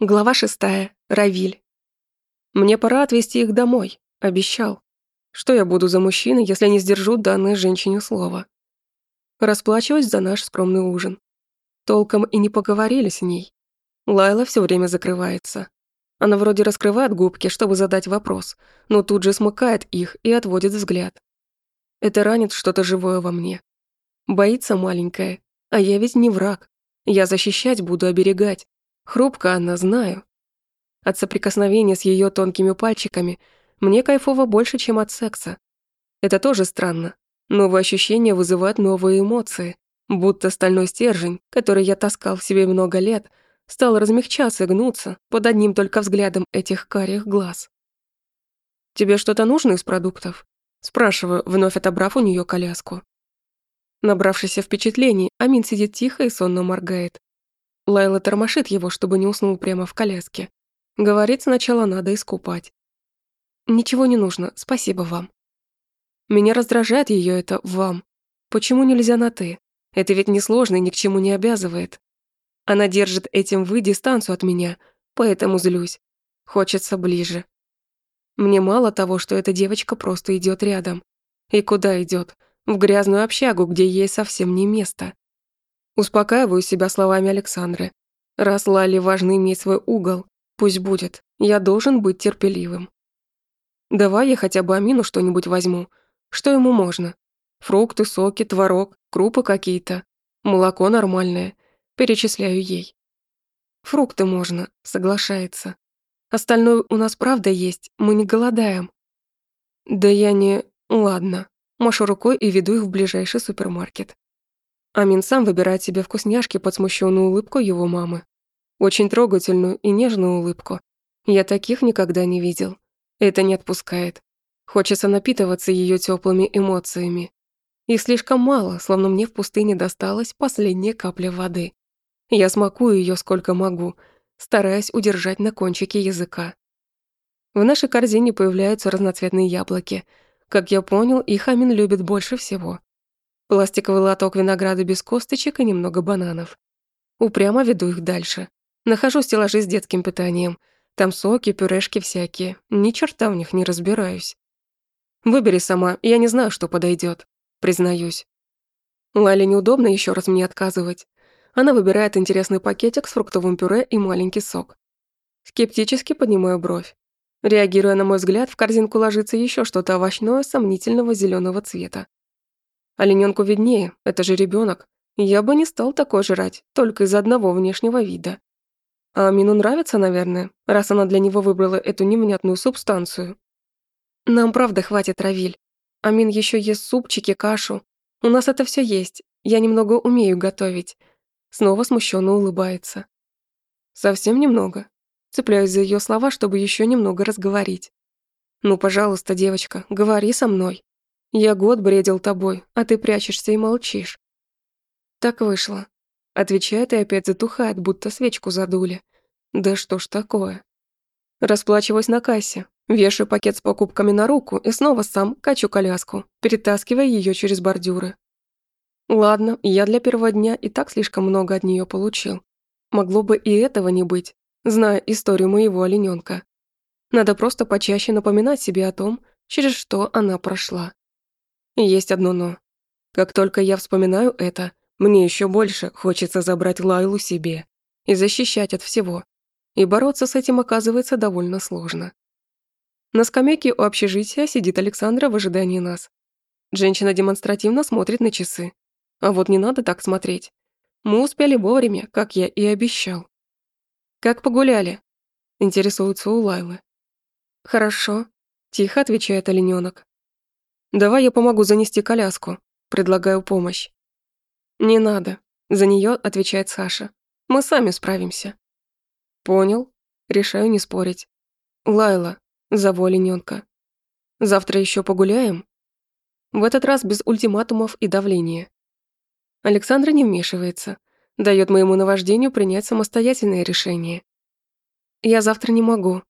Глава шестая. Равиль. Мне пора отвезти их домой, обещал. Что я буду за мужчина, если не сдержу данное женщине слово? Расплачиваюсь за наш скромный ужин. Толком и не поговорили с ней. Лайла все время закрывается. Она вроде раскрывает губки, чтобы задать вопрос, но тут же смыкает их и отводит взгляд. Это ранит что-то живое во мне. Боится маленькая, а я ведь не враг. Я защищать буду, оберегать. Хрупко она, знаю. От соприкосновения с ее тонкими пальчиками мне кайфово больше, чем от секса. Это тоже странно. Новые ощущения вызывают новые эмоции. Будто стальной стержень, который я таскал в себе много лет, стал размягчаться и гнуться под одним только взглядом этих карих глаз. «Тебе что-то нужно из продуктов?» Спрашиваю, вновь отобрав у нее коляску. Набравшийся впечатлений, Амин сидит тихо и сонно моргает. Лайла тормошит его, чтобы не уснул прямо в коляске. Говорит, сначала надо искупать. «Ничего не нужно, спасибо вам». Меня раздражает ее это «вам». Почему нельзя на «ты»? Это ведь несложно и ни к чему не обязывает. Она держит этим «вы» дистанцию от меня, поэтому злюсь. Хочется ближе. Мне мало того, что эта девочка просто идет рядом. И куда идет? В грязную общагу, где ей совсем не место. Успокаиваю себя словами Александры. Раз Лали важно иметь свой угол, пусть будет. Я должен быть терпеливым. Давай я хотя бы Амину что-нибудь возьму. Что ему можно? Фрукты, соки, творог, крупы какие-то. Молоко нормальное. Перечисляю ей. Фрукты можно, соглашается. Остальное у нас правда есть, мы не голодаем. Да я не... Ладно. Машу рукой и веду их в ближайший супермаркет. Амин сам выбирает себе вкусняшки под смущенную улыбку его мамы. Очень трогательную и нежную улыбку. Я таких никогда не видел. Это не отпускает. Хочется напитываться ее теплыми эмоциями. Их слишком мало, словно мне в пустыне досталась последняя капля воды. Я смакую ее сколько могу, стараясь удержать на кончике языка. В нашей корзине появляются разноцветные яблоки. Как я понял, их Амин любит больше всего. Пластиковый лоток винограда без косточек и немного бананов. Упрямо веду их дальше. Нахожу стеллажи с детским питанием. Там соки, пюрешки всякие. Ни черта в них не разбираюсь. Выбери сама, я не знаю, что подойдет, признаюсь. Лале неудобно еще раз мне отказывать. Она выбирает интересный пакетик с фруктовым пюре и маленький сок. Скептически поднимаю бровь. Реагируя на мой взгляд, в корзинку ложится еще что-то овощное сомнительного зеленого цвета. Оленёнку виднее, это же ребёнок. Я бы не стал такой жрать, только из-за одного внешнего вида. А Амину нравится, наверное, раз она для него выбрала эту невнятную субстанцию. Нам правда хватит, Равиль. Амин ещё ест супчики, кашу. У нас это всё есть. Я немного умею готовить. Снова смущенно улыбается. Совсем немного. Цепляюсь за её слова, чтобы ещё немного разговорить. Ну, пожалуйста, девочка, говори со мной. Я год бредил тобой, а ты прячешься и молчишь. Так вышло. Отвечает и опять затухает, будто свечку задули. Да что ж такое? Расплачиваюсь на кассе, вешаю пакет с покупками на руку и снова сам качу коляску, перетаскивая ее через бордюры. Ладно, я для первого дня и так слишком много от нее получил. Могло бы и этого не быть, зная историю моего олененка. Надо просто почаще напоминать себе о том, через что она прошла. Есть одно «но». Как только я вспоминаю это, мне еще больше хочется забрать Лайлу себе и защищать от всего. И бороться с этим оказывается довольно сложно. На скамейке у общежития сидит Александра в ожидании нас. Женщина демонстративно смотрит на часы. А вот не надо так смотреть. Мы успели вовремя, как я и обещал. «Как погуляли?» – интересуется у Лайлы. «Хорошо», – тихо отвечает оленёнок. «Давай я помогу занести коляску», предлагаю помощь. «Не надо», за нее отвечает Саша. «Мы сами справимся». «Понял». Решаю не спорить. «Лайла», зову оленёнка. «Завтра еще погуляем?» В этот раз без ультиматумов и давления. Александра не вмешивается, дает моему наваждению принять самостоятельное решение. «Я завтра не могу».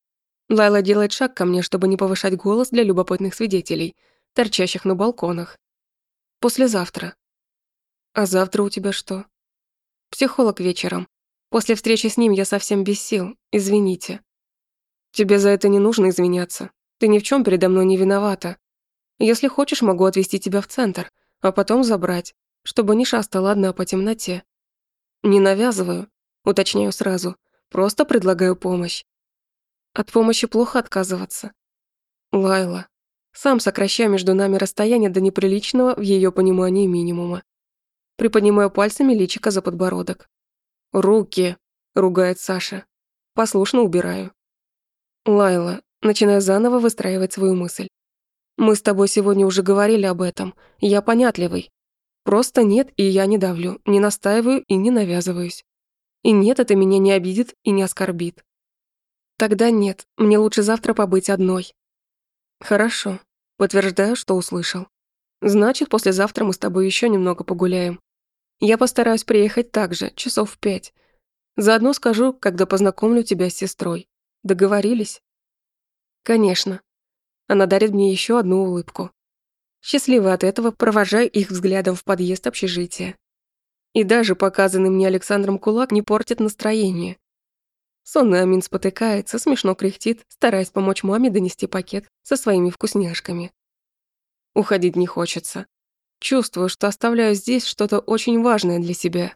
Лайла делает шаг ко мне, чтобы не повышать голос для любопытных свидетелей – торчащих на балконах. Послезавтра. А завтра у тебя что? Психолог вечером. После встречи с ним я совсем без сил, извините. Тебе за это не нужно извиняться. Ты ни в чем передо мной не виновата. Если хочешь, могу отвезти тебя в центр, а потом забрать, чтобы не шастала одна по темноте. Не навязываю, уточняю сразу, просто предлагаю помощь. От помощи плохо отказываться. Лайла. Сам сокращаю между нами расстояние до неприличного в ее понимании минимума. Приподнимаю пальцами личика за подбородок. «Руки!» – ругает Саша. Послушно убираю. Лайла, начиная заново выстраивать свою мысль. Мы с тобой сегодня уже говорили об этом. Я понятливый. Просто нет, и я не давлю, не настаиваю и не навязываюсь. И нет, это меня не обидит и не оскорбит. Тогда нет, мне лучше завтра побыть одной. Хорошо, подтверждаю, что услышал. Значит, послезавтра мы с тобой еще немного погуляем. Я постараюсь приехать так же, часов в пять. Заодно скажу, когда познакомлю тебя с сестрой. Договорились? Конечно. Она дарит мне еще одну улыбку. Счастливо от этого провожаю их взглядом в подъезд общежития. И даже показанный мне Александром кулак не портит настроение. Сонный Амин спотыкается, смешно кряхтит, стараясь помочь маме донести пакет со своими вкусняшками. Уходить не хочется. Чувствую, что оставляю здесь что-то очень важное для себя.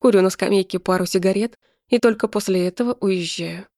Курю на скамейке пару сигарет и только после этого уезжаю.